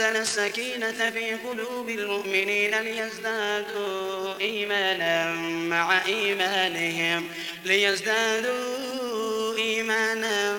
السكينة في قلوب المؤمنين ليزدادوا إيمانا مع إيمانهم ليزدادوا إيمانا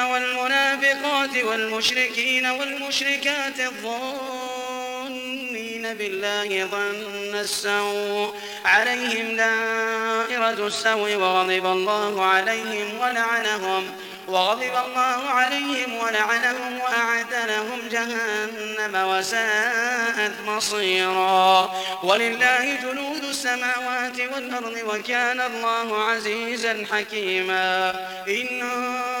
والمنافقات والمشركين والمشركات الظنين بالله ظن السوء عليهم دائرة السوء وغضب الله عليهم ولعنهم وغضب الله عليهم ولعنهم وأعد لهم جهنم وساءت مصيرا ولله جنود السماوات والأرض وكان الله عزيزا حكيما إنا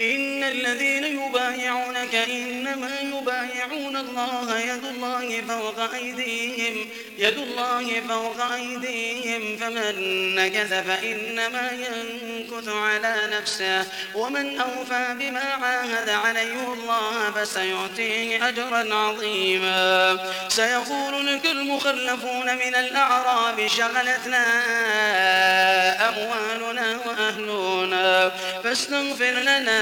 إن الذين يبايعونك إنما يبايعون الله يد الله فوق أيديهم يد الله فوق أيديهم فمن نكث فإنما ينكث على نفسه ومن أوفى بما عاهد عليه الله فسيؤتيه أجرا عظيما. سيقول لك المخلفون من الأعراب شغلتنا أموالنا وأهلنا فاستغفر لنا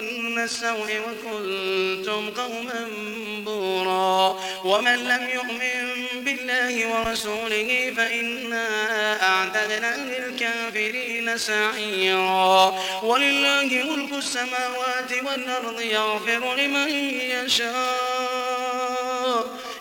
ظن السوء وكنتم قوما بورا. ومن لم يؤمن بالله ورسوله فإنا أعتدنا للكافرين سعيرا. ولله ملك السماوات والأرض يغفر لمن يشاء.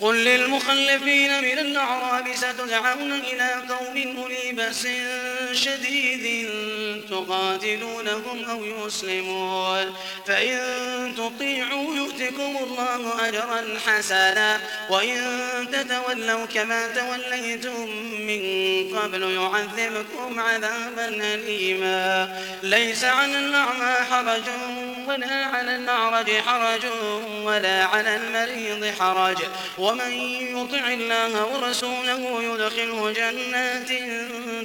قل للمخلفين من الأعراب ستدعون إلى قوم أولي بأس شديد تقاتلونهم أو يسلمون. فإن تطيعوا يؤتكم الله أجرا حسنا. وإن تتولوا كما توليتم من قبل يعذبكم عذابا أليما. ليس على الأعمى حرج ولا على الأعرج حرج ولا على المريض حرج. ومن يطع الله ورسوله يدخله جنات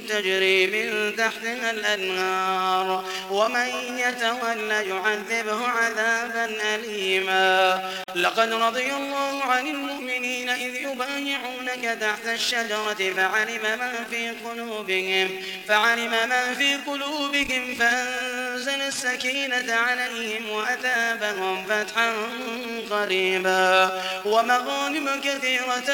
تجري من تحتها الأنهار. ومن يتولى يعذبه عذابا أليما. لقد رضي الله عن المؤمنين إذ يبايعونك تحت الشجرة فعلم ما في قلوبهم فعلم ما في قلوبهم فأنزل السكينة عليهم وأثابهم فتحا قريبا ومغانم كثيرة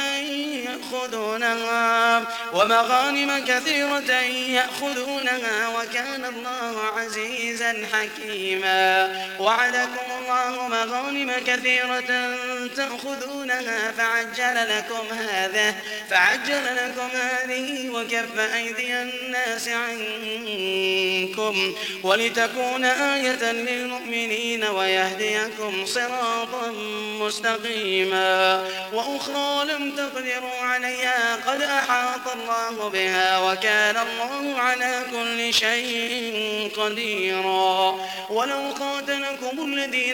يأخذونها ومغانم كثيرة يأخذونها وكان الله عزيزا حكيما. وعدكم الله مغانم كثيرة تأخذونها فعجل لكم هذا فعجل لكم هذه وكف أيدي الناس عنكم. ولتكون آية للمؤمنين ويهديكم صراطا مستقيما. وأخرى لم تقدروا عليها قد أحاط الله بها وكان الله على كل شيء قديرا. ولو قاتلكم الذين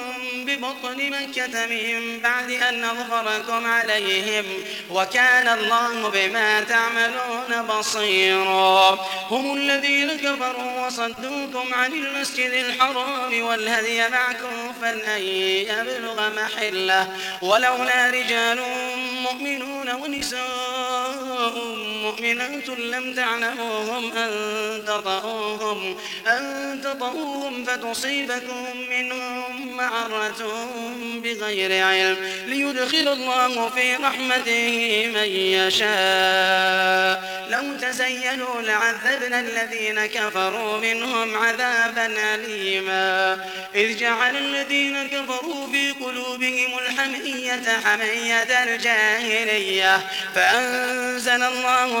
ببطن مكة من بعد أن أظهركم عليهم وكان الله بما تعملون بصيرا. هم الذين كفروا وصدوكم عن المسجد الحرام والهدي معكوفا أن يبلغ محلة. ولولا رجال مؤمنون ونساء مؤمنات لم تعلموهم أن تطؤوهم أن تطؤوهم فتصيبكم منهم معرة بغير علم. ليدخل الله في رحمته من يشاء. لو تزينوا لعذبنا الذين كفروا منهم عذابا أليما. إذ جعل الذين كفروا في قلوبهم الحمية حمية الجاهلية. فأنزل الله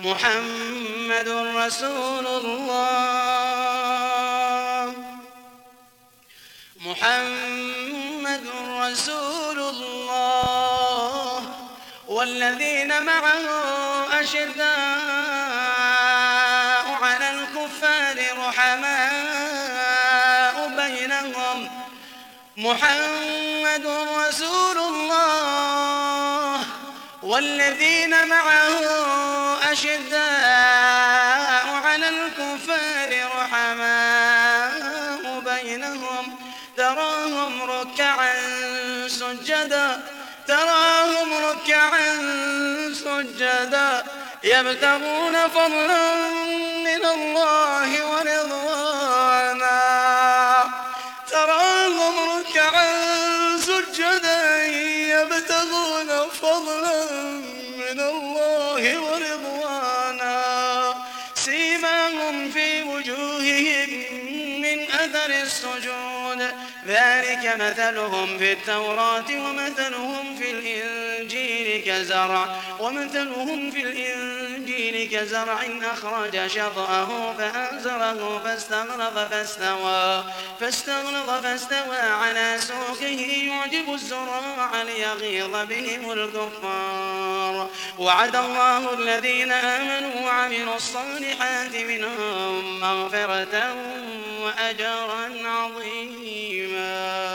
محمد رسول الله. محمد رسول الله. والذين معه أشداء على الكفار رحماء بينهم. محمد رسول الله. والذين معه سجدا يبتغون فضلا من الله ورضوانا. تراهم ركعا سجدا يبتغون فضلا من الله ورضوانا. سيماهم في وجوههم أثر السجود. ذلك مثلهم في التوراة ومثلهم في الإنجيل كزرع. ومثلهم في الإنجيل كزرع أخرج شطأه فأنزره فاستغلظ فاستوى فاستغلظ فاستوى على سوقه يعجب الزراع ليغيظ بهم الكفار. وعد الله الذين آمنوا وعملوا الصالحات منهم مغفرة وأجرا عظيما.